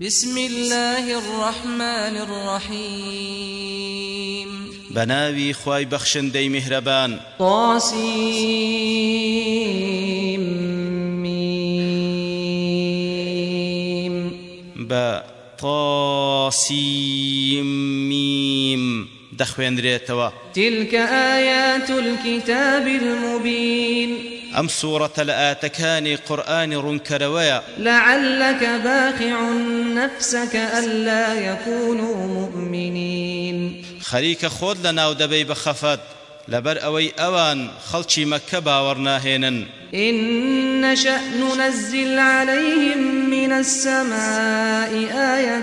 بسم الله الرحمن الرحيم بناوي خواي بخشن دي مهربان طاسيم ميم با طاسيم ميم دخوين ريتوا تلك آيات الكتاب المبين ئەم سوورەتە لە ئاتەکانی قورآانی ڕوونکەرەوەیە لەعلەکە باقیعون نەفسەکە ئەللا یەکون و مؤمنین خەریکە خۆت لە ناو دەبەی بە خەفەت لەبەر ئەوەی ئەوان خەڵکی مەکە باوەڕ ناهێنن إن شأن ننزل عليهم من السماء آية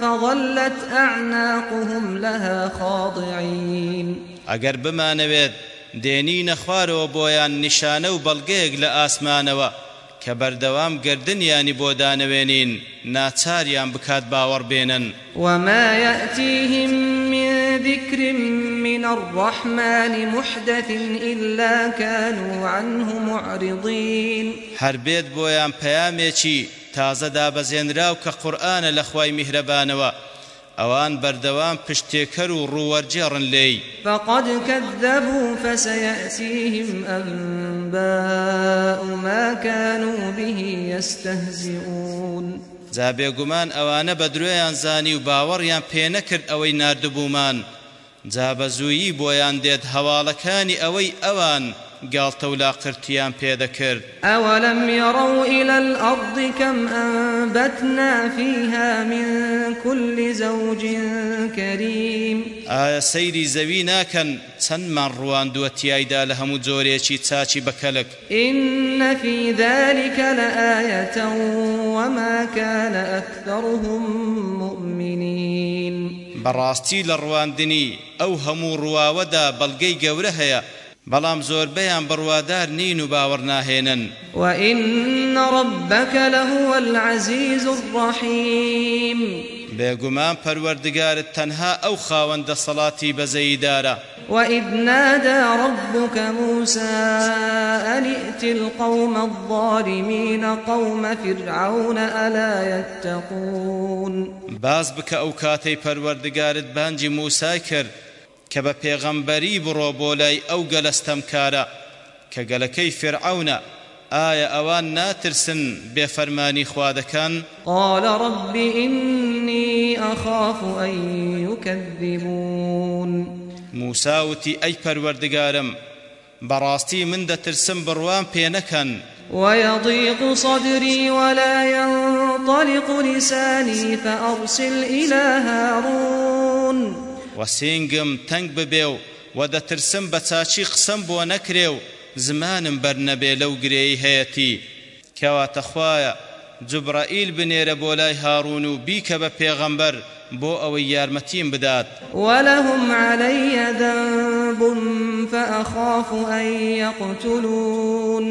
فظلت أعناقهم لها خاضعين أجر بما نبيت دێنینە خوارەوە بۆیان نیشانە و بەڵگەیەک لە ئاسمانەوە کە بەردەوام گردنیانی بۆ دانەوێنین ناچاریان بکات باوەڕ بێنن وما يأتيهم من ذكر من الرحمن محدث إلا كانوا عنه معرضين هر بيت بويان پيامي چي تازه دابزين راو كقرآن لخواي مهربانوا اوان بردوام پشتيكر وروارجيرن لي فقد كذبوا فسيأتيهم أنباء ما كانوا به يستهزئون زابي قمان اوان بدرويان زاني وباوريان پينكر اوي ناردبومان زابزويي بويان ديد هوالكاني اوي اوان گالتە و لاقرتیان پێدەکرد ئەوەلم یڕو إلى الأرض كم أنبتنا فيها من كل زوج كريم ئایا سەیری زەوی ناکەن چەندمان ڕوانندوەتیایدا لە هەموو جۆرێکی چاچی بەکەلک إن في ذلك لآية وما كان أكثرهم مؤمنين بەڕاستی لە ڕواندنی ئەو هەموو ڕواوەدا بەڵگەی گەورە هەیە بەڵام زۆربەیان بڕوادار نین و باوەڕ ناهێنن وئین ڕبەکە لە هوە العزیز الرحیم بێگومان پەروەردگارت تەنها ئەو خاوەندە سەڵاتی بەزەییدارە وإذ نادى ربك موسى أن ائت القوم الظالمين قوم فرعون ألا يتقون باز بك أو كاتي پروردگارت بانجي موسى كرد کە بە پێغەمبەری بڕۆ بۆ لای ئەو گەلەستەمکارە کە گەلەکەی فرعونە ئایا ئەوان ناترسن بێفەرمانی خوا دەکەن قال رب إني أخاف أن يكذبون موسى وتي أي پەروەردگارم بەڕاستی من دەترسم بڕوان پێ نەکەن ويضيق صدري ولا ينطلق لساني فأرسل إلى هارون و سینگم تەنگ ببێ و و دەترسم بە چاچی قسەم بۆ نەکرێ و زمانم بەرنەبێ لەو گرێی هەیەتی کەواتە خوایە جبرائیل بنێرە بۆ لای هاڕون و بیکە بە پێغەمبەر بۆ ئەوەی یارمەتیم بدات وەلەهم عەلەیە ذەنب فەخاف ئەن یەقتولون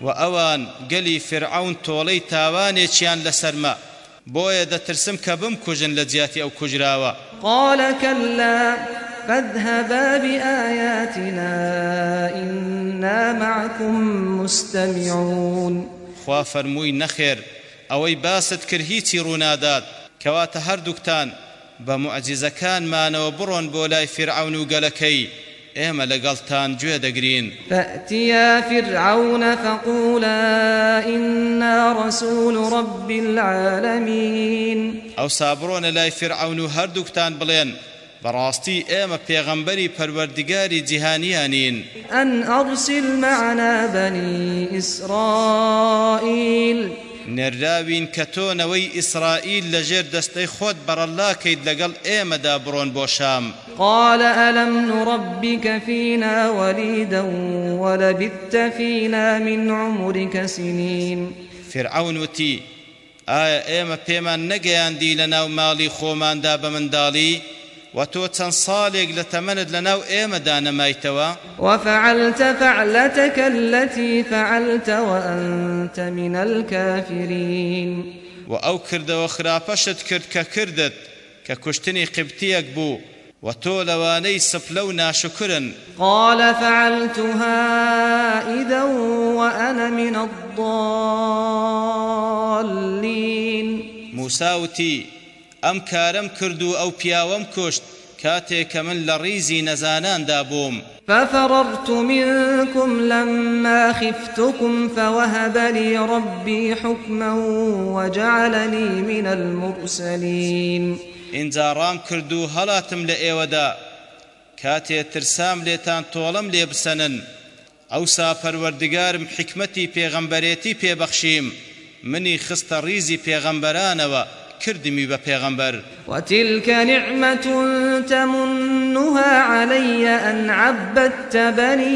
و ئەوان گەلی فرعون تۆڵەی تاوانێکیان لەسەرمە بۆیە دەترسم کە بم کوژن لە جیاتی ئەو کوژراوە قالەکە لە فاذهبا بآياتنا إنا معكم مستمعون خوا فرمووی نەخێر ئەوەی باست کرد هیچی ڕوونادات کەواتە هەردووکتان بە معجزەکانمانەوە بڕۆن بۆ لای فرعون و گەلەکەی ئێمە لەگەڵتان گوێ دەگرین فەتیا فرعونە فەقولا ئنا رسول رب العالمین ئەو سابڕۆنە لای فرعون و هەردووکتان بڵێن بەڕاستی ئێمە پێغەمبەری پەروەردگاری جیهانیانین ئەن ئەڕسل معنا بەنی ئیسرائیل نێرداوین کە تۆنەوەی ئیسرائیل لەژێر دەستەی خۆت بەڕەلاکەیت لەگەڵ ئێمەدا بڕۆن بۆ شام قال ألم نربك فينا وليدا ولبثت فينا من عمرك سنين فرعون وتي ئایا ئێمە پێمان نەگەیاندی لە ناو ماڵی خۆماندا بە منداڵی وتۆ چەند ساڵێک لە تەمەنت لە ناو ئێمە دانەمایتەوە وفعلت فعلتك التي فعلت وأنت من الكافرين وأو كردەوە خراپەشت کرد کە کردت کە کوشتنی قبتیەک بوو وتۆ لەوانەی سپلە و ناشکرن قال فعلتها إذا وأنا من الضالين موساوتی ئەم کارم کرد و ئەو پیاوەم کوشت کاتێک کە من لە ڕیزی نەزاناندا بووم ففررت منكم لما خفتكم فوهب لي ربي حكما وجعلني من المرسلين اینجا ڕام کرد و هەڵاتم لە ئێوەدا کاتێ ترسام لێتان تۆڵەم لێ بسەنن ئەوسا پەروەردگارم حکمەتی پێغەمبەرێتی پێبەخشیم منی خستە ڕیزی پێغەمبەرانەوە کردمی بە پێغەمبەر وتیلکە نعمەتونتەمونها عليهە ئەن عبەتتە بەنی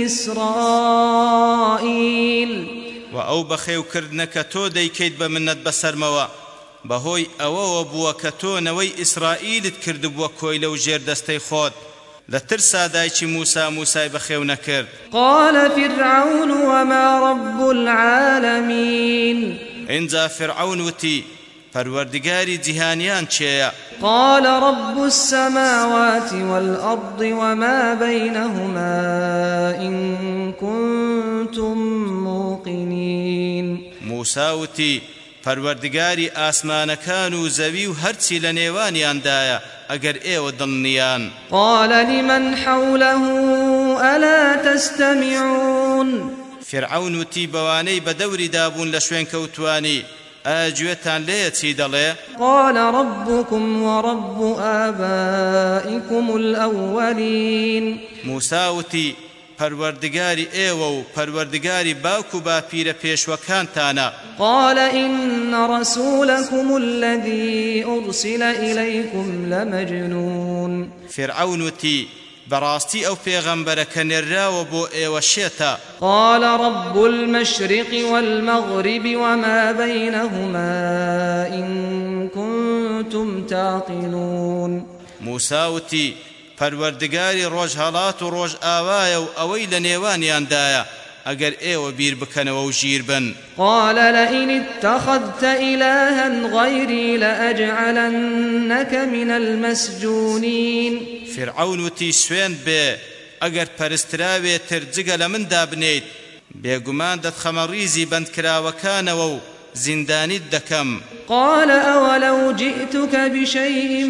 ئیسرائیل و ئەو بەخێوکردنەکە تۆ دەیکەیت بە منەت بەسەرمەوە بەهۆی ئەوەوە بووە کە تۆنەوەی ئیسرائیلت کردبووە کۆی لەو ژێردەستەی خۆت لترسى دايتي موسى موسى بخيو نكر قال فرعون وما رب العالمين انزا فرعون وتي پروردگاری جهانیان چه قال رب السماوات والأرض وما بينهما إن كنتم موقنين موسى وتي پروردگاری آسمانەکان و زەوی و هەرچی لە نێوانیاندایە ئەگەر ئێوە دڵنیان قال لمن حوله ألا تستمعون فرعون وتی بەوانەی بەدەوری دابوون لە شوێن کەوتوانی ئاگوێتان لێە چی دەڵێ قال ربكم ورب آبائكم الأولين موساوتی پەروەردگاری ئێوە و پەروەردگاری باوک و باپیرە پێشوەکانتانە قال إن رسولكم الذي أرسل إليكم لمجنون فرعون وتي براستي أو پیغمبر كنرا وبو إيوشيتا قال رب المشرق والمغرب وما بينهما إن كنتم تعقلون موسى وتي پروردگاري روج هلات و روج آوايا و أويل نيوانيان دايا ئەگەر ئێوە بیر بکەنەوە و ژیر بن قال لئن اتخذت إلها غيري لأجعلنك من المسجونين فرعون وتی سوێن بێ ئەگەر پەرستراوێ تر جگە لە مندا بنێیت بێگومان دەتخەمە ڕیزی بەندکراوەکانەوە و زندانیت دەکەم قال أولو جئتك بشيء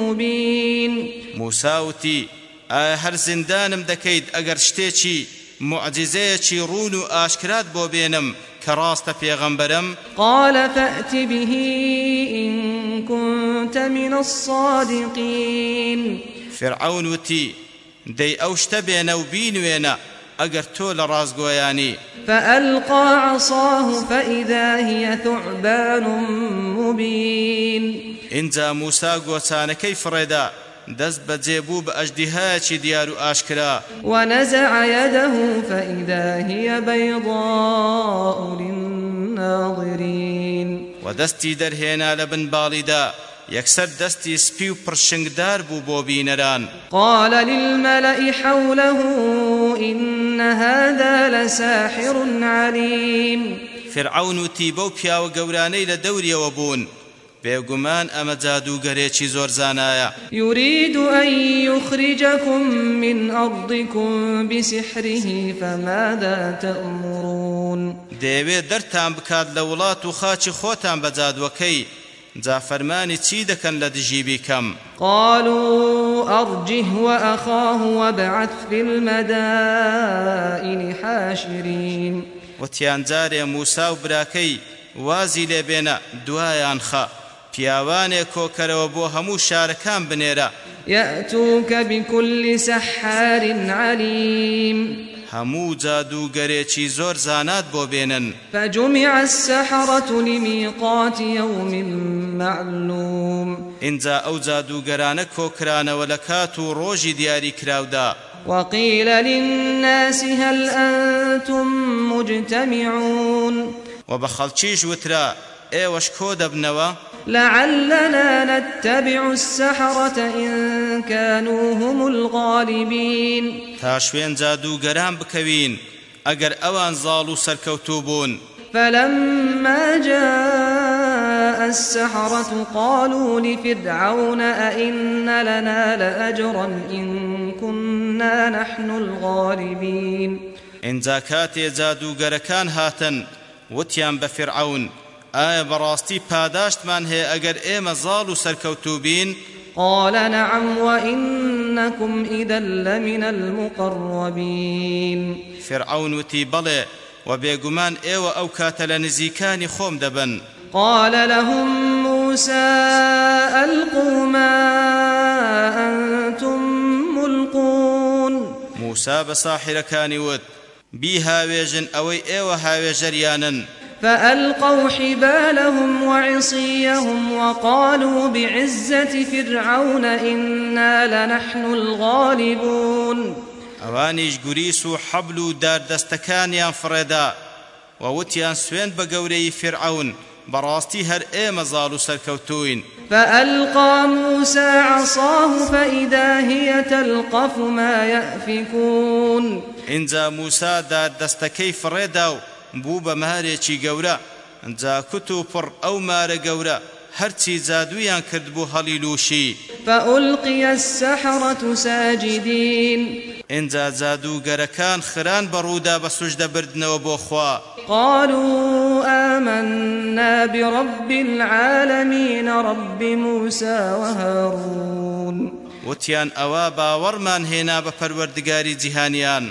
مبين موسى وتی ئایا هەر زندانم دەکەیت ئەگەر شتێکی معجزەیەکی ڕون و ئاشکرات بۆ بێنم کە ڕاستە پێغەمبەرم قالە فەتی بهی كنت من الصادقين فرعون وتي دي أوشت بين وبين وينا أقرتو لرازقوياني فألقى عصاه فإذا هي ثعبان مبين إنزا موسى قوتان كيف ردا دست بجيبو بأجدهاتي ديار أشكرا ونزع يده فإذا هي بيضاء للناظرين ودستي درهنا لبن بالدا يكسر دستي سبيو برشنگدار بو بوبينران قال للملأ حوله إن هذا لساحر عليم فرعون تيبو بياو قوراني لدوري وبون بيغمان أما جادو غريتشي زور زانايا يريد أن يخرجكم من أرضكم بسحره فماذا تأمرون ديوي درتان بكاد لولات وخاتش خوتان بجاد وكي جا فرماني چی دەکەن لە دژیبی کەم قالوا أرجه وأخاه وابعث في المدائن حاشرين وتيان جاري موسى وبراكي وازي لبنا دوايان خا پیاوانێک کۆکەرەوە بۆ هەموو شارەکان بنێرە یەتوکە بکلی سەحاری نالیم هەموو جادوگەرێکی زۆر زانات بۆ بێنن فجمع السحرة لميقات يوم معلوم اینجا ئەو جادوگەرانە کۆکرانەوە لە کات و ڕۆژی دیاری کراودا وقيل للناس هل أنتم مجتمعون وبخلتشيش وترا ايوش كود ابنوا لعلنا نتبع السحرة إن كانوا هم الغالبين تاشوين زادو قرام بكوين أجر أوان زالو سركوتوبون فلما جاء السحرة قالوا لفرعون أئن لنا لأجرا إن كنا نحن الغالبين إن زاكات زادو قركان هاتن وتيان بفرعون ئایا بەڕاستی پاداشتمان هەیە ئەگەر ئێمە زاڵ و سەرکەوتوو بین قال نعم وإنكم إذا لمن المقربين فرعون وتي بلي وبيقمان إيوة أو كاتل نزيكان خوم دبن قال لهم موسى ألقوا ما أنتم ملقون موسى بساحر كان ود بيها ويجن أوي إيوة هاويجريانا فألقوا حبالهم وعصيهم وقالوا بعزة فرعون إنا لنحن الغالبون ئەوانیش گوریس و حەبل و داردەستەکانیان فرێدا وەوتیان سوێن بە گەورەی فرعون بەڕاستی هەر ئێمە زاڵ و سەرکەوتوین فألقى موسى عصاه فإذا هي تلقف ما يأفكون إنجا موسى دار دستكي فريداو بوو بە مارێکی گەورە جا کوت و پڕ ئەو مارە گەورە هەرچی جادویان کرد بوو هەڵی لوشی فەئولقیە السەحەڕەت ساجدین ئینجا جادوگەرەکان خران بە ڕوودا بە سوژدەبردنەوە بۆ خوا قالوا آمنا برب العالمين رب موسى وهارون وتيان أوا باورمان هنا بفروردقاري جهانيان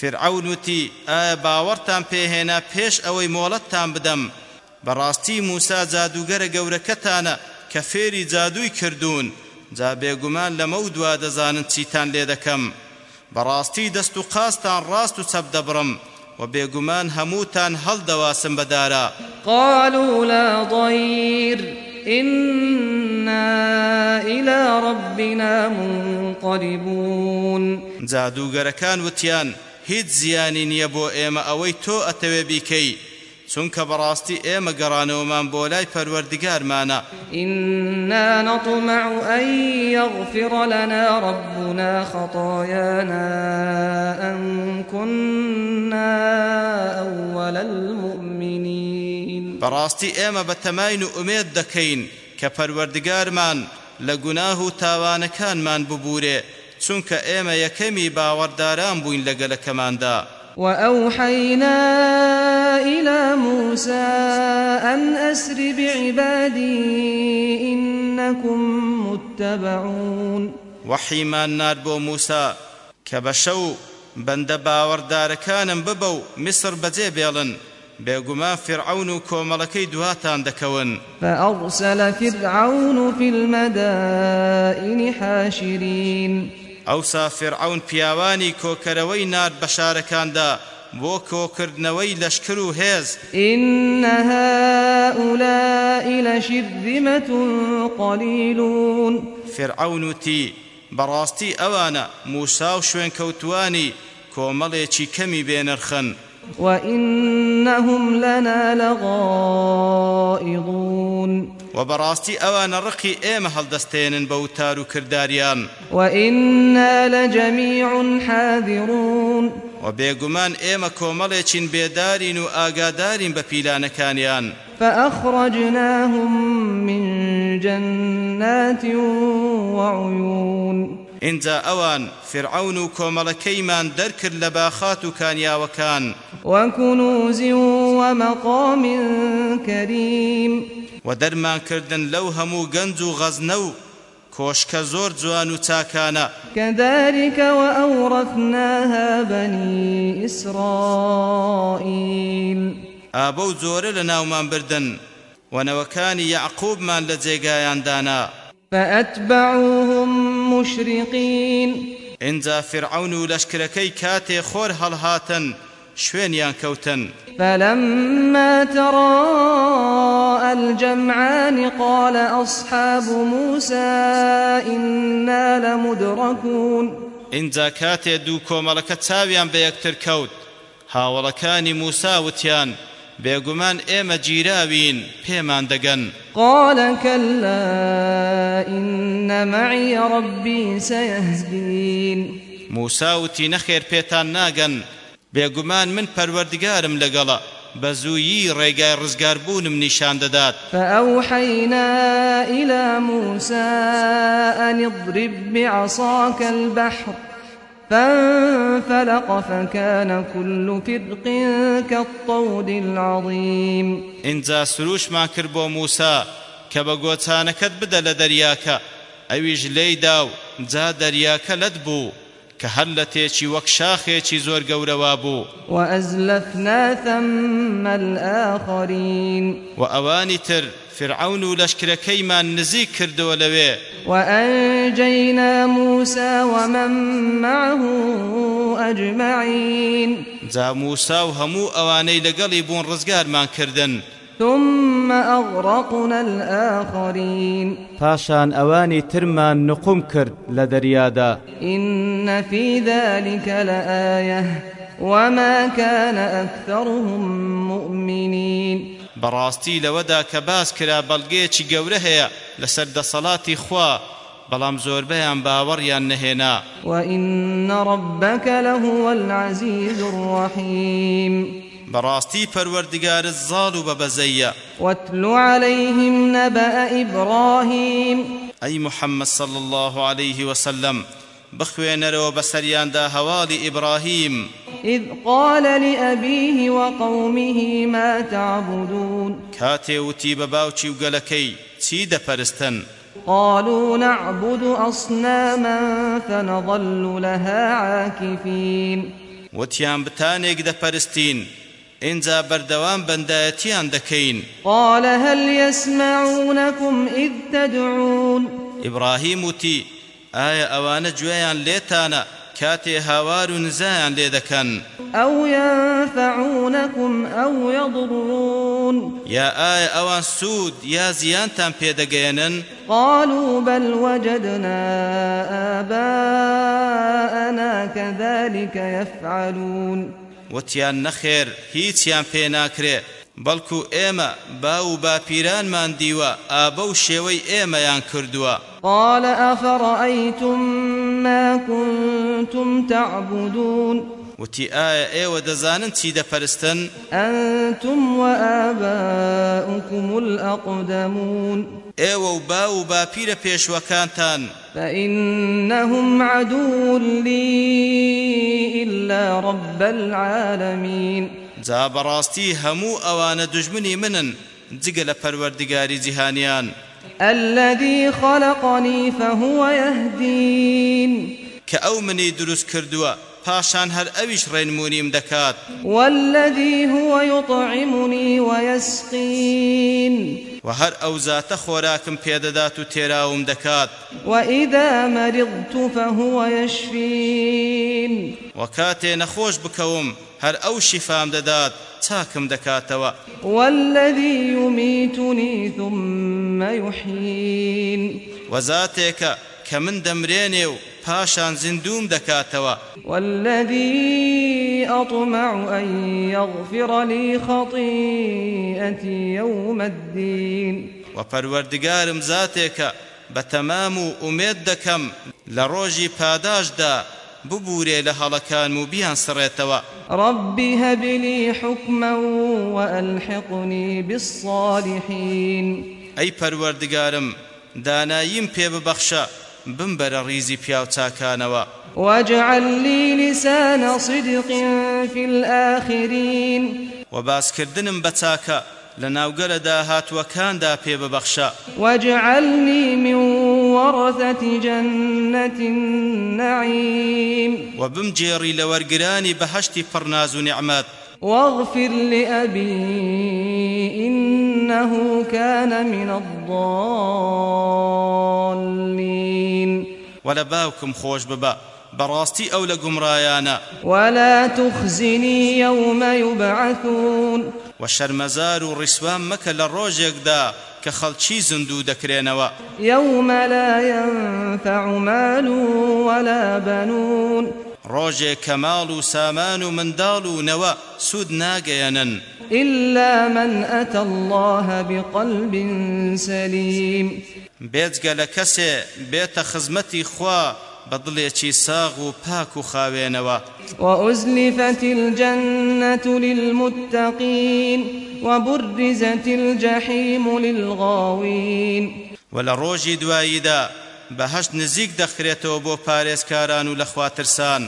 فرعون وتی ئایا باوەڕتان پێهێنا پێش ئەوەی مۆڵەتتان بدەم بەڕاستی موسا جادوگەرە گەورەکەتانە کە فێری جادووی کردوون جا بێگومان لەمە و دوا دەزانن چیتان لێ دەکەم بەڕاستی دەست و قاستان ڕاست و چەپ دەبڕم و بێگومان هەمووتان هەڵدەواسم بەدارە قالوا لا ضير إنا إلى ربنا منقلبون زادو گەرەکان وتیان هیچ زیانی نییە بۆ ئێمە ئەوەی تۆ ئەتەوێ بیکەی چونکە بەڕاستی ئێمە گەڕانەوەمان بۆ لای پەروەردگارمانە ئنا نطمع أن يغفر لنا ربنا خطايانا أن كنا أول المؤمنين بەڕاستی ئێمە بە تەماین و ئومێد دەکەین کە پەروەردگارمان لە گوناه و تاوانەکانمان ببورێ چونکە ئێمە یەکەمی باوەڕداران بووین لەگەلەکەماندا وأوحينا إلى موسى أن أسر بعبادي إنكم متبعون وحيمان نار بو موسى كبشو بند باوردار كانم ببو مصر بجي بيلن بێگومان فرعون و کۆمەڵەکەی دوهاتان دەکەون فأرسل فرعون في المدائن حاشرين ئەوسا فرعون پیاوانی کۆکەرەوەی نار بە شارەکاندا بۆ کۆکردنەوەی لەشکر و هێز إنها أولئي لشرذمة قليلون فرعون تي براستي أوانا موسى وشوين كوتواني كوملي كمي بينرخن وإنهم لنا لغائضون وبراستي أوان رقي إيم هلدستين بوتار كرداريان وإنا لجميع حاذرون وبيقمان إيم كومليشين بيدارين وآقادارين ببيلانكانيان فأخرجناهم من جنات وعيون اینجا ئەوان فرعون و کۆمەڵەکەیمان دەرکرد لە باخات و کانیاوەکان وەکونوزی وەمەقام کریم و دەرمانکردن لەو هەموو گەنج و غەزنە و کۆشکە زۆر جوان و چاکانە کەداریکەوە ئەوڕەتناها بەنی ئیسرائیل ئابە و زۆرە لە ناومان بردن وەنەوەکانی یعقوبمان لە جێگایاندانا فأتبعوهم مشرقين اینجا فرعون و لشکرەکەی کاتێ خۆر هەڵهاتن شوێنیان کەوتن فلما ترى الجمعان قال أصحاب موسى إنا لمدركون اینجا کاتێ دوو کۆمەڵەکە چاویان بە یەکتر کەوت هاوڵەکانی موسا وتیان بێگومان ئێمە جیراوین پێمان دەگەن قالەکە لە ئینەمەعی ڕبی سەهزبین موساوتی نەخێر پێتان ناگەن بێگومان من پەروەردگارم لەگەڵە بەزوویی ڕێگای ڕزگاربوونم نیشان دەدات فأوحينا إلى موسى أن اضرب بعصاك البحر فانفلق فكان كل فرق كالطود العظيم انجا سروش ما كربو موسى كبغو تانكت بدل درياكا اويج ليداو جا درياكا لدبو کە هەر لە تێکی وەک شاخێکی زۆر گەورەوا بوو و ئەزلەفناتەممەآخۆرین و ئەوانی تر فرعون و لەشکرەکەیمان نزیک کردەوە لەوێ و ئەنجەینە موسا ومەم معه ئەجمعین جا موسا و هەموو ئەوانەی لەگەڵی بوون ڕزگارمان کردنن ثم ئەغڕقنا الآخرين پاشان ئەوانی ترمان نقوم کرد لە دەریادا إن في ذلك لآية وما كان أكثرهم مؤمنين بەڕاستی لەوەدا کە باس کرا بەڵگەیەکی گەورە هەیە لەسەر دەسەڵاتی خوا بەڵام زۆربەیان باوەڕیان نەهێنا وإن ربك لهو العزيز الرحيم براستي پروردگار الزال وببزيا واتل عليهم نبأ إبراهيم أي محمد صلى الله عليه وسلم بخوێنەرەوە بە سەریاندا هەواڵی ئیبراهیم إذ قال لأبيه وقومه ما تعبدون كاتيوتي بباوتي وقلكي تيدا فرستن قالوا نعبد أصناما فنظل لها عاكفين وتيان بتانيك دا فرستين اینجا بەردەوام بەندایەتیان دەکەین قال هل يسمعونكم إذ تدعون ئیبراهیم وتی ئایا ئەوانە گوێیان لێتانە کاتێ هاوار و نزایان لێ دەکەن ئەو ينفعونكم ئەو يضرون یا ئایا ئەوان سوود یا زیانتان پێدەگەێنن قالوا بل وجدنا آباءنا كذلك يفعلون وتیان نەخێر هیچیان پێ ناکرێ بەڵکو ئێمە با و باپیرانمان دیوە ئابە و شێوەی ئێمەیان کردووە قال ئەفڕەیتم ما كنتم تعبدون وتي آية إيوة دزانن تي دفرستن أنتم وآباؤكم الأقدمون ئێوە و با و باپیرە پێشوەکانتان فإنهم عدو لي إلا رب العالمين جا بەڕاستی هەموو ئەوانە دژمنی منن جگە لە پەروەردگاری جیهانیان الذي خلقني فهو يهدين کە ئەو منی دروست کردووە پاشان هەر ئەویش ڕێنمونیم دەکات والذي هو يطعمني ويسقين و هەر ئەو زاتە خۆراکم پێدەدات و تێراوم دەکات وإذا مرضت فهو يشفين و کاتێ نەخۆش بکەوم هەر ئەو شیفام دەدات چاکم دەکاتەوە والذي يميتني ثم يحيين و زاتێکە کە من دەمرێنێ و پاشان زندوم دەکاتەوە والذي أطمع أن يغفر لي خطيئتي يوم الدين وپەروەردگارم زاتێکە بە تەمام و ئومێد دەکەم لە ڕۆژی پاداشدا ببورێ لە هەڵەکان و بیان سڕێتەوە ڕبی هەبیلی حکمە و ئەلحقنی بساڵحین ئەی پەروەردگارم داناییم پێ ببەخشە بمبەرە ریزی پیاو چاکانەوە واجعل لي لسان صدق في الآخرين وباسكردنم بتاكا لناوغر داهات وكان دا بي ببخشا واجعلني من ورثة جنة النعيم وبمجيري لورقراني بهشتي فرناز نعمات واغفر لأبي إنه كان من الضالين ولا باوكم خوش ببا براستي أو لقمرايانا ولا تخزني يوم يبعثون والشرمزار الرسوان مكا للروجك دا كخلشي زندو دكرينوا يوم لا ينفع مال ولا بنون ڕۆژێ کەماڵ و سامان و منداڵ و نەوە سوود ناگەیەنن إلا من أتى الله بقلب سليم بێجگە لە کەسێ بێتە خزمەتی خوا بەدڵێکی ساغ و پاک و خاوێنەوە وأزلفت الجنة للمتقين وبرزت الجحيم للغاوين ولروجي دوايدا بەهشت نزیک دەخرێتەوە بۆ پارێزکاران و لە خواترسان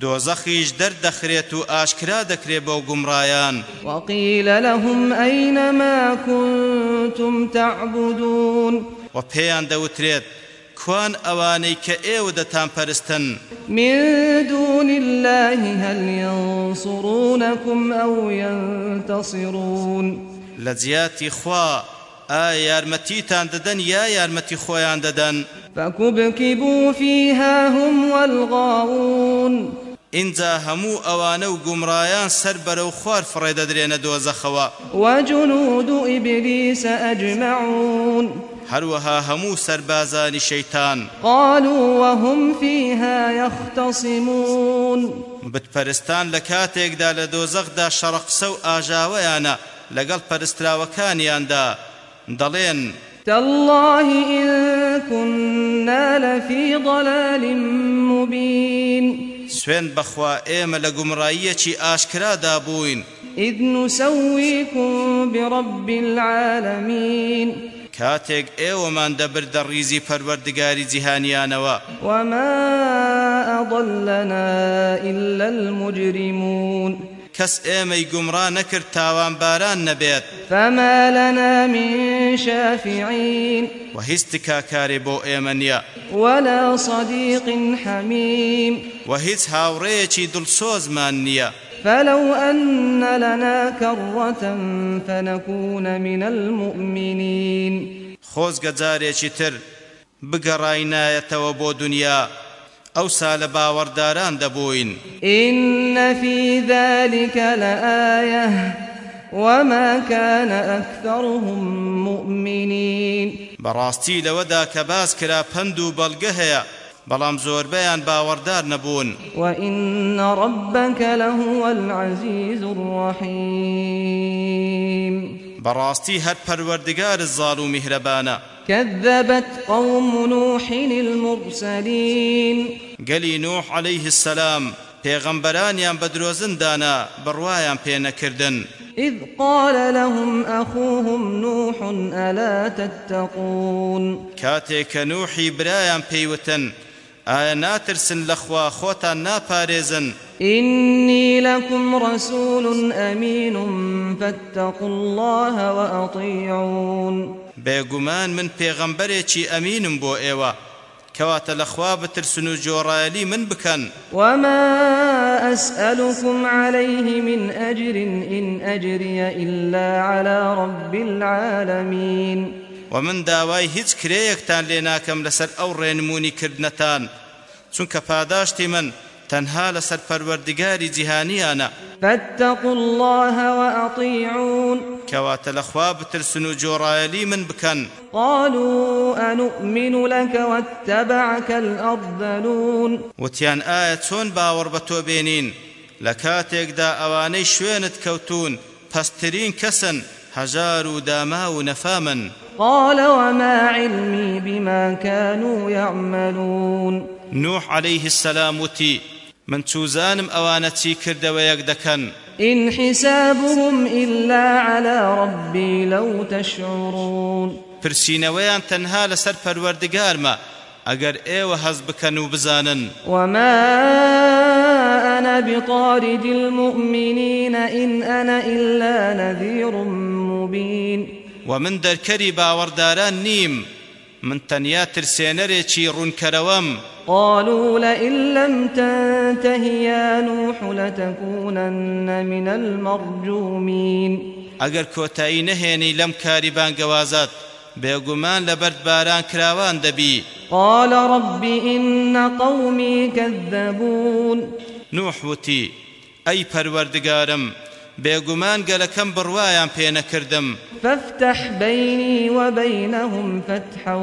دۆزەخیش دەردەخرێت و ئاشکرا دەکرێت بەو گومڕایان وەقیل لەهم ئەینەما كنتم تعبدون و پێیان دەوترێت کوان ئەوانەی کە ئێوە دەتان پەرستن من دون الله هل ينصرونكم أو ينتصرون لە جیاتی خوا ئایا یارمەتیتان دەدەن یا یارمەتی خۆیان دەدەن فكبكبوا فيها هم والغاوون اینجا هەموو ئەوانە و گومڕایان سەر بەرەو خوار فڕێدەدرێنە دۆزەخەوە وجنود ئیبلیس ئەجمعون هەروەها هەموو سەربازانی شەیتان قالوا وهم فيها يختصمون بتپەرستان لە کاتێکدا لە دۆزەخدا شەڕەقسە و ئاژاوەیانە لەگەڵ پەرستراوەکانیاندا دەڵێن تالله إن كنا لفي ضلال مبين سوين بخوا إيما لقمراية آشكرا دابوين إذ نسويكم برب العالمين كاتك ايومان دبر دريزي پروردگاري جهانيانوا وما أضلنا إلا المجرمون کەس ئێمەی گومڕا نەکرد تاوان باران نەبێت فما لنا من شافعين و هیچ تکاکارێ بۆ ئێمە نییە ولا صديق حميم و هیچ هاوڕەیەکی دڵسۆزمان نییە فلو أن لنا كرة فنكون من المؤمنين خۆزگە جارێکی تر بگەڕاینایەتەوە بۆ دنیا ئەو سا لە باوەڕداران دەبووین إنفی ذلكکە لە ئاە وما كان أكثرهم مؤمنين براستي لودا كباس كلا بندو بلقهيا بلام زور بيان باوردار نبون وإن ربك لهو العزيز الرحيم براستي هر پروردگار الظالم مهربانا كذبت قوم نوح المرسلين قلي نوح عليه السلام پێغەمبەرانیان بە درۆزندانا بڕوایان پێنەکردن إذ قال لهم أخوهم نوح ألا تتقون كاتيك نوحي برايان بيوتن آيا ناترسن لخوا خوتا ناباريزن إني لكم رسول أمين فاتقوا الله وأطيعون بێگومان من پێغەمبەرێکی ئەمینم بۆ ئێوە كواتا لەخوا بترسن و جۆڕایەلی من بکەن وما أسألكم عليه من أجر إن أجري إلا على رب العالمين ومن داوای هیچ کرەیەکتان لێ ناکەم لەسەر ئەو ڕێنمونی کردنەتان چونکە پاداشتی من تەنها لەسەر پەروەردگاری جیهانیانە فاتقوا الله وأطيعون كوات الأخواب ترسنوا جورالي من بكن قالوا أنؤمن لك واتبعك الأرذلون وتيان آية تون باور بتوبينين لكاتك دا أواني شوينت كوتون پسترين كسن هجار داماو نفاما قال وما علمي بما كانوا يعملون نوح عليه السلام وتي من چوزانم ئەوانە چی کردەوەیەک دەکەن إن حسابهم إلا على ربي لو تشعرون پرسینەوەیان تەنها لەسەر پەروەردگارمە ئەگەر ئێوە هەز بکەن و بزانن وما أنا بطارد المؤمنين إن أنا إلا نذير مبين ومن دەرکەری باوەڕداران نیم من تەنیا ترسێنەرێکی ڕوونکەرەوەم قالوا لئن لم تنته يا نوح لتكونن من المرجومين ئەگەر کۆتایی نەهێنی لەم کاریبان گەوازات بێگومان لە بەرد باران کراوان دەبی قال ربي إن قومي كذبون نوح وتي أي پەروەردگارم بێگومان گەلەکەم بڕوایان پێ نەکردم فافتح بيني وبينهم فتحا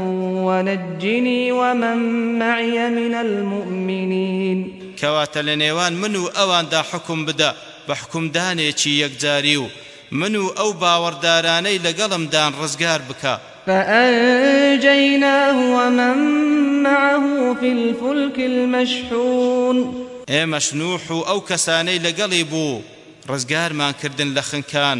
ونجني ومن معي من المؤمنين كواتا لنيوان منو اوان دا حكم بدا بحكم دانيتي يقداريو منو او باورداراني لقلم دان رزقار بكا فأنجيناه ومن معه في الفلك المشحون ايمش نوح او كساني لقلبو ڕزگارمانکردن لە خنکان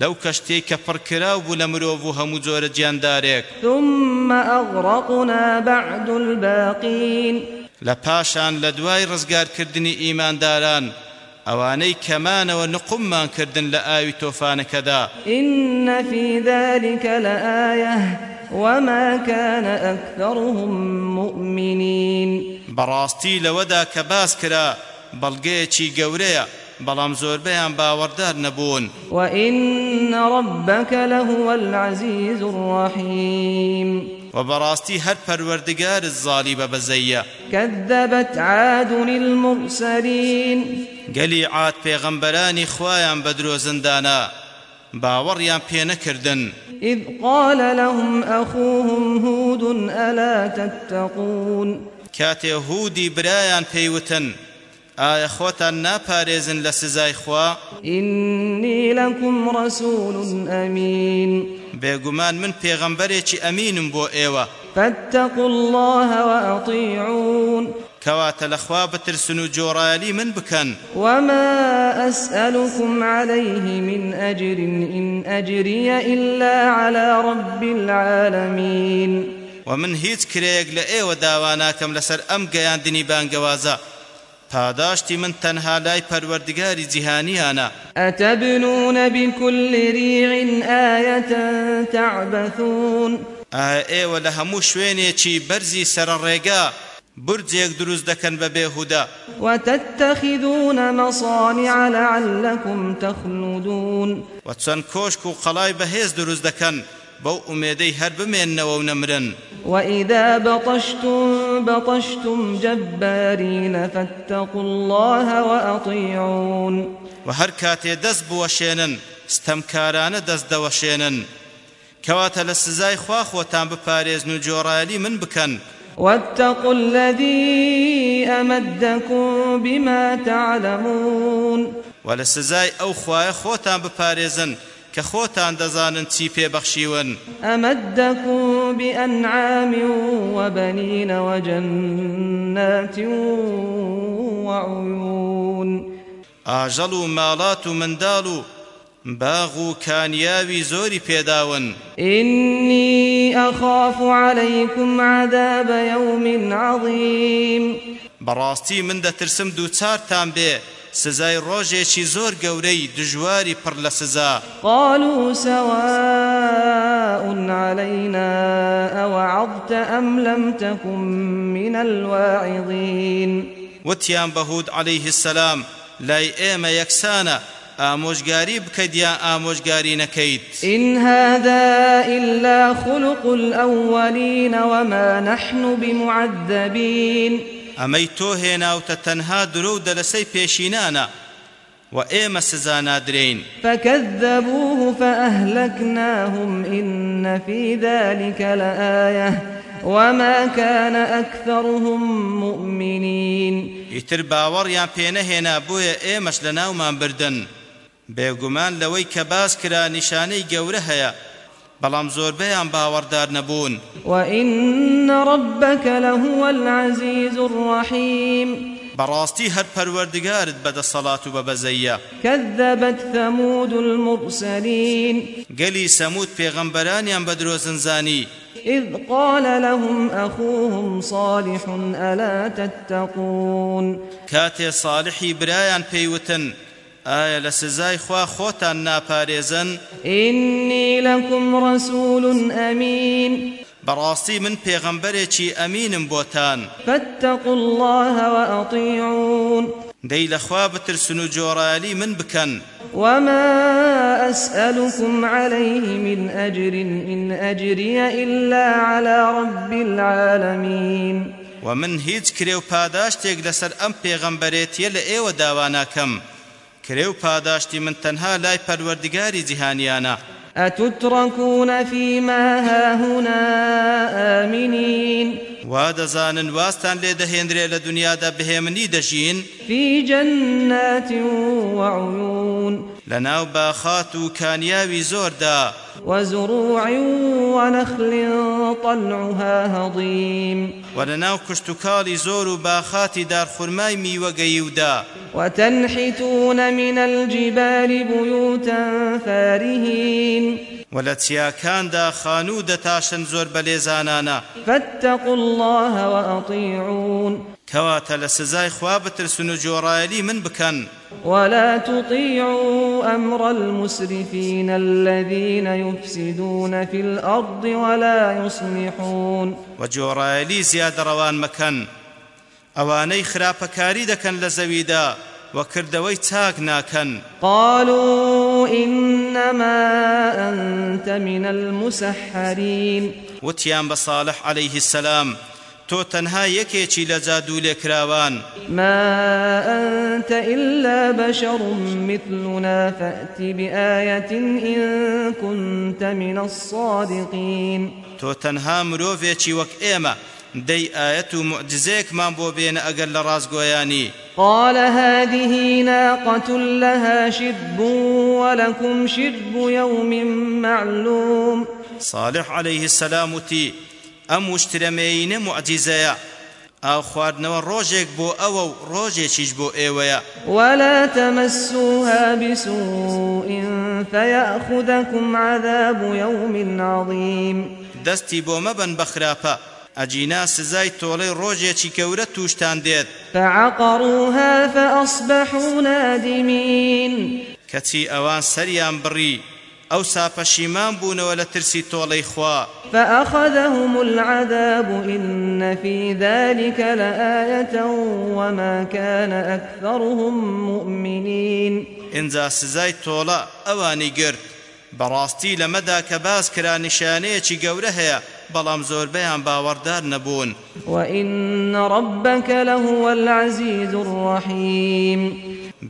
لەو کەشتەی کە پڕکراو بوو لە مرۆڤ و هەموو جۆرە گیاندارێک ثم أغرقنا بعد الباقين لە پاشان لە دوای ڕزگارکردنی ئیمانداران ئەوانەی کەمانەوە نقممان کردن لە ئاوی تۆفانەکەدا إن في ذلك لآية وما كان أكثرهم مؤمنين بەڕاستی لەوەدا کە باس کرا بەڵگەیەکی گەورەیە بەڵام زۆربەیان باوەڕدار نەبوون وئین ڕبەکە لە هوەلعزیز ڕحیم وبراستي هر پروردگار الظالي ببزية كذبت عاد المرسلين قلي عاد پیغمبراني خوايان بدرو زندانا باوريان پینکردن إذ قال لهم أخوهم هود ألا تتقون كاتي هودي برايان پيوتن ئایا خۆتان ناپارێزن لە سزای خوا ئینی لەکوم ڕسول ئەمین بێگومان من پێغەمبەرێکی ئەمینم بۆ ئێوە فاتقوا الله وأطيعون كواتە لەخوا بترسن و جۆڕایلی من بکەن وما أسألكم عليه من أجر إن أجري إلا على رب العالمين ومن هيت كريق لأيوة داواناكم لسر أم قيان دني بانقوازا پاداشتی من تەنها لای پەروەردگاری جیهانیانە ئەتەبنون بكل ریع آیەة تعبثون ئێوە لە هەموو شوێنێکی بەرزی سەرڕێگا برجێک دروست دەکەن بە بێهودا وتتەخیدون مەسانیع لەعلەکم تەخلودون و چەند کۆشک و قەڵای بەهێز دروست دەکەن بەو ئومێدەی هەر بمێننەوە و نەمرن وەئیدا بەپەشتم بەپەشتم جەببارینە فەتەق اللهە وەئەطیعون و هەر کاتێ دەست بوەشێنن ستەمکارانە دەست دەوەشێنن کەواتە لە سزای خوا خۆتان بپارێزن و جۆڕایلی من بکەن واتقوا الذي أمدكم بما تعلمون ولسزاي أو خواي خوتان بباريزن کە خۆتان دەزانن چی پێبەخشیون ئەمەدەکو بأنعامی وبنینەوە جەنەتی وعیون ئاژەڵ و ماڵات و منداڵ و باغ و کانیاوی زۆری پێداون ئینی ئەخاف عەلەیکم عەذاب یەوم عەظیم بەڕاستی من دەترسم دووچارتان بێ سزای ڕۆژێکی زۆر گەورەی دژواری پڕ لە سزا قالوا سواء علينا أوعظت أم لم تكن من الواعظين وتیان بەهود عليه السلام لای ئێمە یەکسانە ئامۆژگاری بکەیت یا ئامۆژگاری نەکەیت إن هذا إلا خلق الأولين وما نحن بمعذبين ئەمەی تۆ هێناوتە تەنها درۆ و دەلەسەی پێشینانە وإيما سزانادرين فكذبوه فأهلكناهم إن في ذلك لآية وما كان أكثرهم مؤمنين يتر باور يان بينهنا بويا إيمش لناو من بردن بيقمان لوي كباس كرا نشاني قورهيا بەڵام زۆربەیان باوەڕدار نەبوون وئین ڕبەکە لە هوە العزیز الرحیم بەڕاستی هەر پەروەردگارت بەدە سەڵات و بەبەزەیە کەذەبەت ثەمود المرسەلین گەلی سەمود پێغەمبەرانیان بە درۆزنزانی إذ قال لهم أخوهم صالح ألا تتقون كاتي صالحي برايان بيوتن ئایا لە سزای خوا خۆتان ناپارێزن ئینی لەکم ڕسولون ئەمین بەڕاستی من پێغەمبەرێکی ئەمینم بۆتان فاتقوا الله وأطيعون دەی لەخوا بترسن و جۆڕایلی من بکەن وما أسألكم عليه من أجر إن أجري إلا على رب العالمين ومن هيج كريو پاداشتێک لەسەر ئەم پێغەمبەرێتیە لە ئێوە داوا ناکەم کرێ و پاداشتی من تەنها لای پەروەردگاری جیهانیانە ئەتوتڕەنکوونە فیمەهاهونا ئەمینین وا دەزانن واستان لێ دەهێنرێ لە دنیادا بهێمنی دەژین فی جەنەتی وعیون لناو باخات كانياوي زوردا وزروع ونخل طلعها هضيم ولناو كشتكالي زور باخات دار خرمايمي وقيودا وتنحتون من الجبال بيوتا فارهين ولتياكاندا خانودة تاشن زور بليزانانا فاتقوا الله وأطيعون کەواتە لە سزای خوا بترسن و جۆڕایەلی من بکەن ولا تطيعوا أمر المسرفين الذين يفسدون في الأرض ولا يصلحون وجورالي زياد روان مكان أواني خرابكاري دكن لزويدا وكردوي تاق ناكن قالوا إنما أنت من المسحرين وتيان بصالح عليه السلام تو تنها یەکێکی لە جادو لێکراوان ما أنت إلا بشر مثلنا فأت بآية إن كنت من الصادقين تو تنها مروفيتي وك إيما دي آية معجزيك ما بوبين أقل رازقوياني قال هذه ناقة لها شرب ولكم شرب يوم معلوم صالح عليه السلام تي ئەم وشترەمێینە معجزەیە ئاو خواردنەوە ڕۆژێک بۆ ئەوە و ڕۆژێکیش بۆ ئێوەیە ولا تمسوها بسوء فيأخذكم عذاب يوم عظيم دەستی بۆ مەبەن بەخراپە ئەجینا سزای تۆڵەی ڕۆژێکی کەورە تووشتان دێت فعقروها فأصبحوا نادمين کەچی ئەوان سەریان بڕی ئەو ساپەشیمان بوونەوە لە ترسی تۆڵەی خوا فأخذهم العذاب إن في ذلك لآية وما كان أكثرهم مؤمنين إنزا سزاي تولا أواني قرد براستي لمدا كباس كرا نشانيكي قورهيا بەڵام زۆربەیان باوەڕدار نەبوون وإن ربك لهو العزيز الرحيم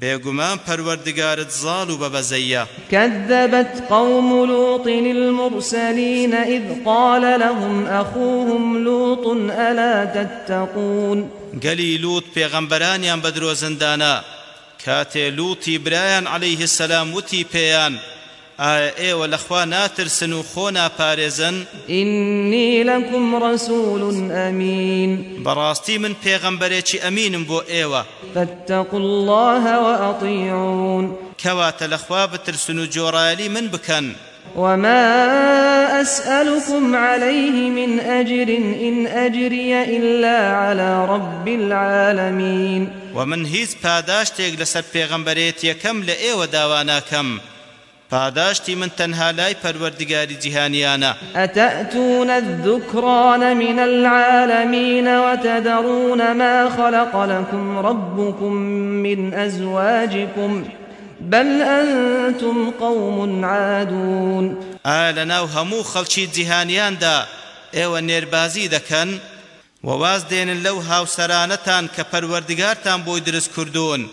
بيغمان پروردگارت زالو ببزيا كذبت قوم لوط المرسلين إذ قال لهم أخوهم لوط ألا تتقون قلي لوط پیغمبرانيان بدرو زندانا كاتي لوطي برايان عليه السلام وتي پيان ئێوە لەخوا ناترسن و خۆ ناپارێزن ئینی لەکم ڕسول ئەمین بەڕاستی من پێغەمبەرێکی ئەمینم بۆ ئێوە فاتقوا الله وأطيعون كواتا لەخوا بترسن و جۆڕایەلی من بکەن وما أسألكم عليه من أجر إن أجري إلا على رب العالمين ومن هيز پاداش تێک لەسەر پێغەمبەرێت یەکەم لە ئێوە داواناکەم پاداشتی من تەنها لای پەروەردگاری جیهانیانە ئەتەتون الذکران من العالمین وتدرون ما خلق لكم ربكم من أزواجكم بل أنتم قوم عادون آل ناو همو خلشي جيهانيان دا ايوه نيربازي دكن وواز دين لو هاو سرانتان كپروردگارتان بوي درس كردون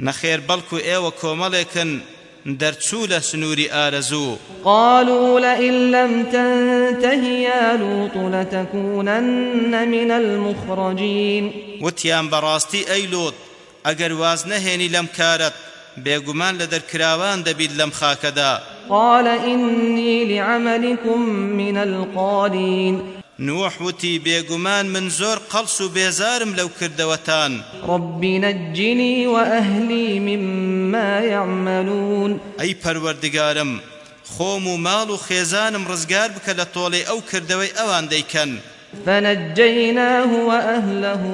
نخير بلكو ايوه كوملكن دەرچوو لە سنووری ئارەزوو قالوا لئن لم تنته يا لوط لتكونن من المخرجين وتيان براستي أي لوط أجر واز نهيني لم كارت بێگومان لە دەرکراوان دەبیت لەم خاکەدا قال إني لعملكم من القالين نوح وتي بيغمان من زور قلص بيزارم لو كردوتان رب نجني وأهلي مما يعملون أي پروردگارم خوم و مال و خيزانم رزقار بك لطولي أو كردوي أوان ديكن فنجيناه وأهله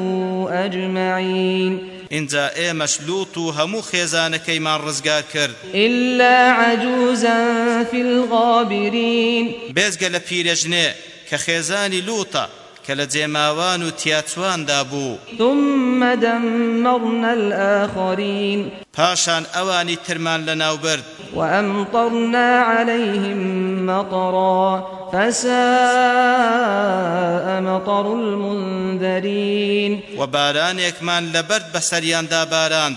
أجمعين اینجا ئێمەش لووت و هەموو خێزانەکەیمان ڕزگار کرد إلا عجوزا في الغابرين بێزگە لە پیرەژنێ کە خێزانی لوتە کە لە جێماوان و تیاچواندا بوو ثم دمرنا الآخرين پاشان ئەوانی ترمان لە ناوبرد وأمطرنا عليهم مطرا فساء مطر المنذرين وبارانێکمان لەبەرد بەسەریاندا باراند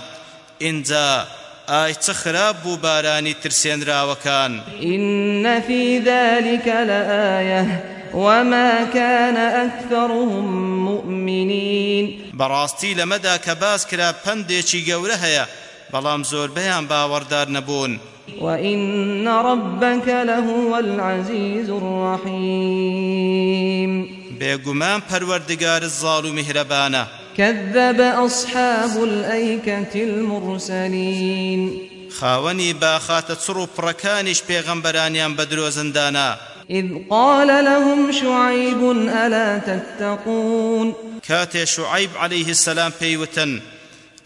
اینجا ئای چ خراپ بوو بارانی ترسێنراوەکان إن في ذلك لآية وما كان أكثرهم مؤمنين براستي لمدا كباس كرا بندشي قورهيا بلام زور بيان باوردار نبون وإن ربك لهو العزيز الرحيم بيقمان پروردگار الظالم مهربانا كذب أصحاب الأيكة المرسلين خاوني باخات صروب ركانش بيغمبرانيان بدرو زندانا إذ قال لهم شعيب ألا تتقون كاتي شعيب عليه السلام بيوتن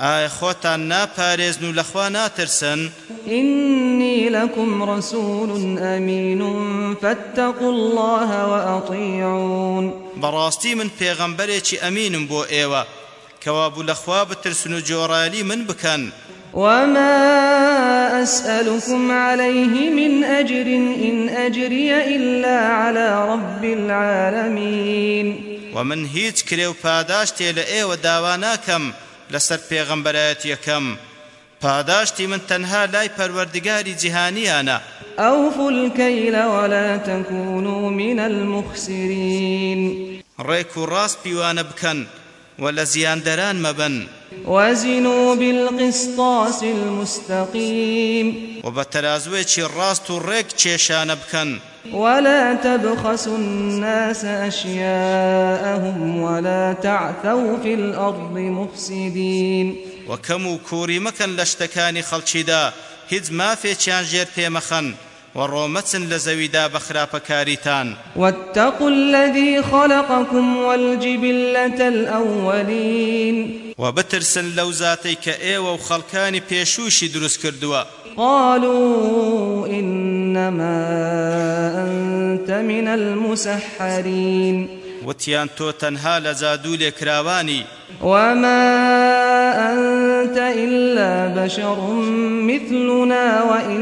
ئایا خۆتان ناپارێزن و لەخوا ناترسن إني لكم رسول أمين فاتقوا الله وأطيعون بەڕاستی من پێغەمبەرێکی ئەمینم بۆ ئێوە کەوا بوو لەخوا بترسن و جۆڕالی من بکەن وما أسألكم عليه من أجر إن أجري إلا على رب العالمين ومن هيج كريو پاداشتي لأيو داواناكم لسر پیغمبرات يكم پاداشتی من تنها لای پروردگاری جهانیانا اوفوا الكيل ولا تكونوا من المخسرين ريكو راس بيوان بكن ولا زيان دران مبن وزنوا بالقسطاس المستقيم وبترازوي تشي الراس توريك تشيشان بكن ولا تبخسوا الناس أشياءهم ولا تعثوا في الأرض مفسدين وكم كوري مكن لشتكاني خلشدا هز ما في تشانجير بيمخن ورومتسن لزويدا بخراب كاريتان واتقوا الذي خلقكم والجبلة الأولين وبترسن لو ذاتيك ايو وخلقاني بيشوشي دروس كردوا قالوا إنما أنت من المسحرين وتيان تو تنها لزادو لكراواني وما أنت إلا بشر مثلنا وإن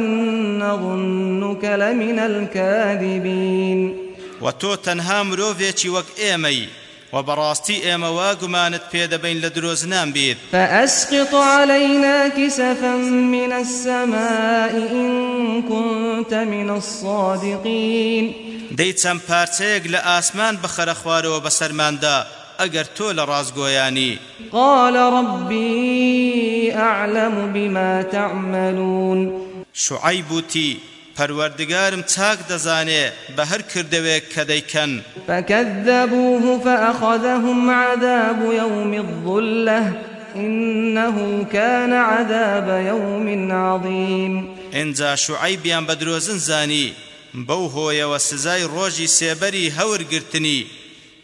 نظنك لمن الكاذبين وتو تنها مروفيتي وك إيمي وبراستي ئێمە وا گومانت پێدەبین لە درۆزنان بێت فأسقط علينا كسفا من السماء إن كنت من الصادقين دەی چەند پارچەیەک لە ئاسمان بخەرە خوارەوە بەسەرماندا ئەگەر تۆ لە ڕازگۆیانی قال ربي أعلم بما تعملون شعیب وتی پەروەردگارم چاک دەزانێ بە هەر کردەوێک کە دەیکەن فكذبوه فأخذهم عذاب يوم الظلة إنه كان عذاب يوم عظيم إنجا شعيبيان بدروزن زاني بەو هۆیەوە سزای ڕۆژی سێبەری هەورگرتنی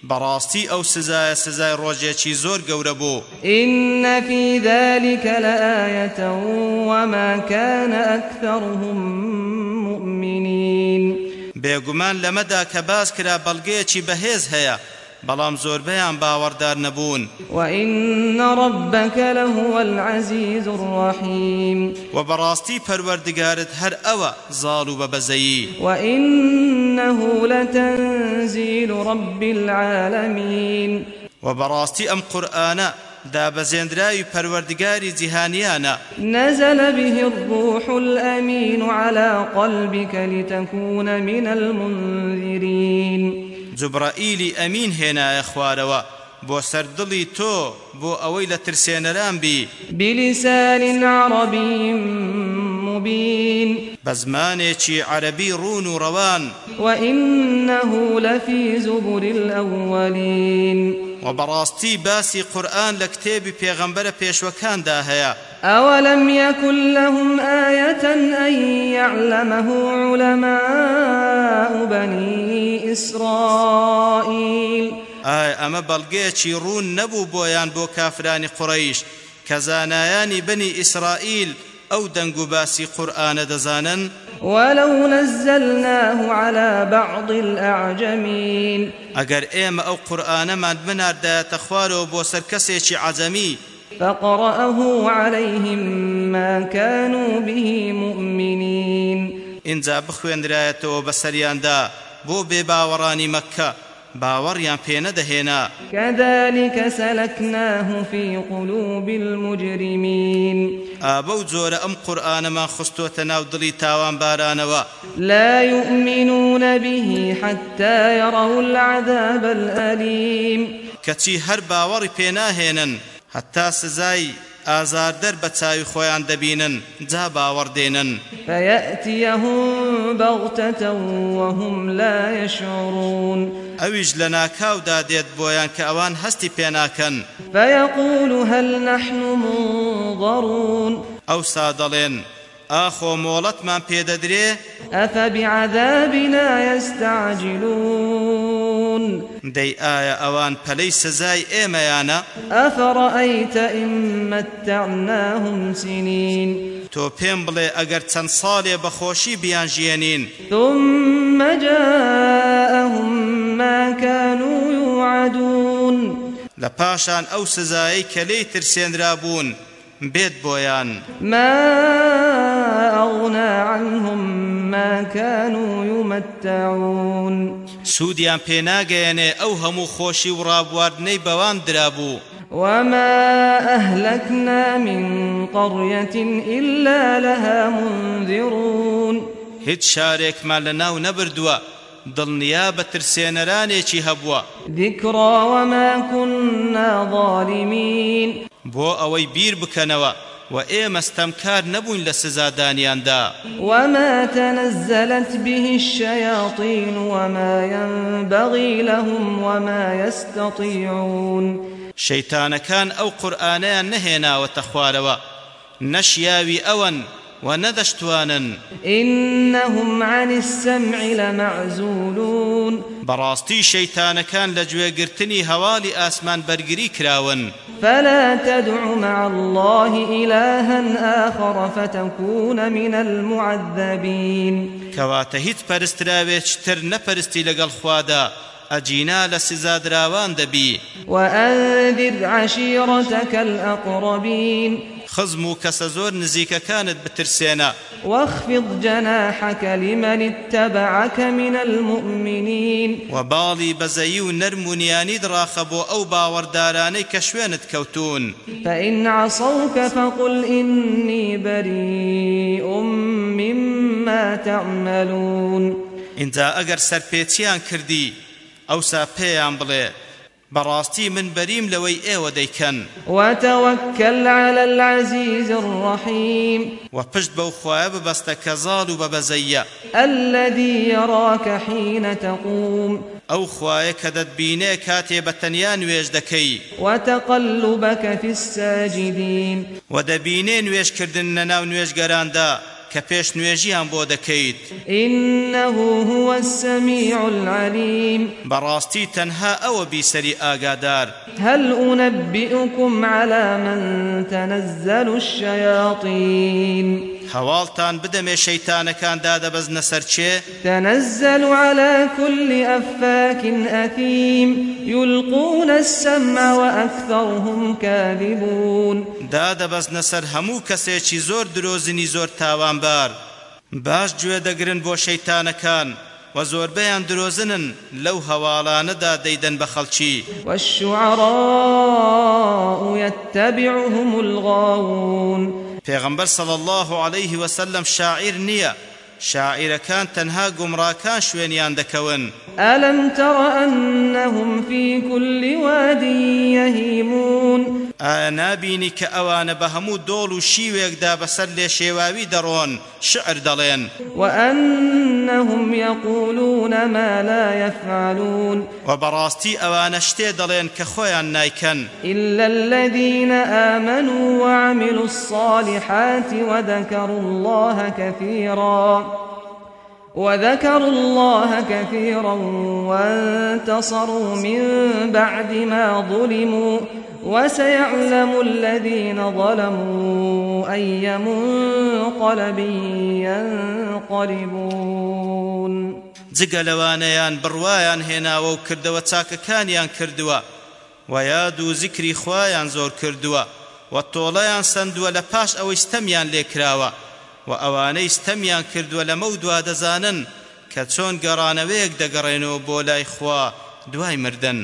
براستي او سزا سزا روجي چي زور گوربو ان في ذلك لايه وما كان اكثرهم مؤمنين بيغمان لمدا كباس كرا بلغي چي بهز هيا بەڵام زۆربەیان باوەڕدار نەبوون وئین ڕبەکە لە هوەعەزیز ڕحیم و بەڕاستی پەروەردگارت هەر ئەوە زاڵ و بەبەزەیی وئینەه لەتەنزیل ڕب العالمین و بەڕاستی ئەم قورآانە دابەزێنراوی پەروەردگاری جیهانیانە نەزل به الروح الأمين على قلبك لتكون من المنذرين جوبرائیلی ئەمین هێنایە خوارەوە بۆ سەردڵی تۆ بۆ ئەوەی لە ترسێنەران بی بلیسان عربی مبین بە زمانێکی عەربی ڕون و ڕەوان وئینەه لەفی زبور الأولین وبراستي باسي قرآن لكتاب پیغمبر پیشوکان دا هيا أولم يكن لهم آية أن يعلمه علماء بني إسرائيل ئەمە بەڵگەیەکی ڕوون نەبوو بۆیان بۆ کافرانی قڕەیش کە زانایانی بنی ئیسرائیل ئەو دەنگ و باسی قورآانە دەزانن ولو نزلناه على بعض الأعجمين ئەگەر ئێمە ئەو قورآانەمان بناردایەتە خوارەوە بۆ سەر کەسێکی عجەمی فقرأه عليهم ما كانوا به مؤمنين إنزا بخوين رايته وبسريان دا بو بباوراني مكة باوەڕیان پێنەدەهێنا کەدالیکە سەلکناه في قلوب المجرمين ئابەو جۆرە ئەم قورآنەمان خستوتە ناو دڵی تاوان بارانەوە لا يؤمنون به حتى يروا العذاب الأليم کەچی هەر باوەڕی پێناهێنن حتى سزای ئازاردەر بە چاوی خۆیان دەبینن جا باوەڕدێنن فەیەتیەهم بەغتەتە وەهم لا یەشعڕون ئەویش لە ناکاودا دێت بۆیان کە ئەوان هەستی پێناکەن فەیەقول هەل نەحن منظەڕون ئەوسا دەڵێن ئاخۆ مۆڵەتمان پێدەدرێ ئەفەبیعەذابنا یەستەعجیلون تبصرون دي آية أوان بلي سزاي إيميانا أفرأيت إن متعناهم سنين تو پێم بڵێ ئەگەر چەند ساڵێ بەخۆشی بیانژێنین ثم جاءهم ما كانوا يوعدون لە پاشان ئەو سزایی کە لێی ترسێنرا بوون بێت بۆیان ما أغنا عنهم ما كانوا يمتعون سودیان پێناگەیەنێ ئەو هەموو خۆشی و ڕابواردنەی بەوان درابوو وما أهلكنا من قرية إلا لها منذرون هیچ شارێکمان لە ناو نەبردووە دڵنیا بە ترسێنەرانێکی هەبووە دیکڕاوەمە کونا ظالمین بۆ ئەوەی بیر بکەنەوە و ئێمە ستەمکار نەبووین لە سزادانیاندا وما تنزلت به الشياطين وما ينبغي لهم وما يستطيعون شيطانكان أو قرآنان نهينا وتخوالوا نشياوي أون وەنەدەشتوانن إنهم عن السمع لمعزولون بەڕاستی شەیتانەکان لە گوێگرتنی هەواڵی ئاسمان بەرگری کراون فلا تدع مع الله إلها آخر فتكون من المعذبين كواته هیچ پەرستراوێت تر نەپەرستی لەگەڵ خوادا ئەجینا لە سزادراوان دەبی وەدیر عشیڕەتەکەل ئەقڕبین خزم و کەسە زۆر نزیکەکانت بترسێنە وەخفض جەناحەکە لمەنی تەبعەکە منە المؤمنین و باڵی بەزەیی و نەرمونیانی دراخە بۆ ئەو باوەڕدارانەی کە شوێنت کەوتون فإن عصوك فقل إني بريء مما تعملون انت ئەگەر سەرپێچیان کردی ئەوسا پێیان بڵێ براستي من بريم لوي اي وديكن وتوكل على العزيز الرحيم وبشت بو خواب بستكزال وببزيا الذي يراك حين تقوم او خوايا كدت بينه كاتي بتنيان ويش دكي وتقلبك في الساجدين ودبينين ويش كردن ناو ويش قراندا کە پێش نوێژیان بۆ دەکەیت إنه هو السميع العليم بەڕاستی تەنها ئەوە بیسەری ئاگادار هل أنبئكم على من تنزل الشياطين هەواڵتان بدەمێ شەیتانەکان دادەبەزنە سەرچێ تەنەزەل على كل أفاك أثيم يلقون السمع وأكثرهم كاذبون دادەبەزنە سەر هەموو کەسێکی زۆر درۆزنی زۆر تاوانبار باش گوێ دەگرن بۆ شەیتانەکان و زۆربەیان درۆزنن لەو هەواڵانەدا دەیدەن بە خەڵکی والشعراء يتبعهم الغاوون پێغەمبەر صلی الله عليه وسلم شاعر نییە شاعرەکان تەنها گومڕاکان شوێنیان دەکەون ئەلم تەڕە ئەنەهم فی کولی وادی یەهیمون ئایا نابینی کە ئەوانە بە هەموو دۆڵ و شیوێکدا بەسەر لێ شێواوی دەڕۆن شعر دەڵێن وأنهم يقولون ما لا يفعلون وبراستي أوان شتي دلين كخويا نايكن إلا الذين آمنوا وعملوا الصالحات وذكروا الله كثيرا وذكروا الله كثيرا وانتصروا من بعد ما ظلموا وسيعلم الذين ظلموا أي منقلب ينقلبون جگە لەوانەیان بڕوایان هێناوە و کردەوە چاکەکانیان کردووە و یاد و زیکری خوایان زۆر کردووە و تۆڵەیان سندووە لە پاش ئەوەی ستەمیان لێکراوە و ئەوانەی ستەمیان کردووە لەمە و دوا دەزانن کە چۆن گەڕانەوەیەک دەگەڕێنەوە بۆ لای خوا دوای مردن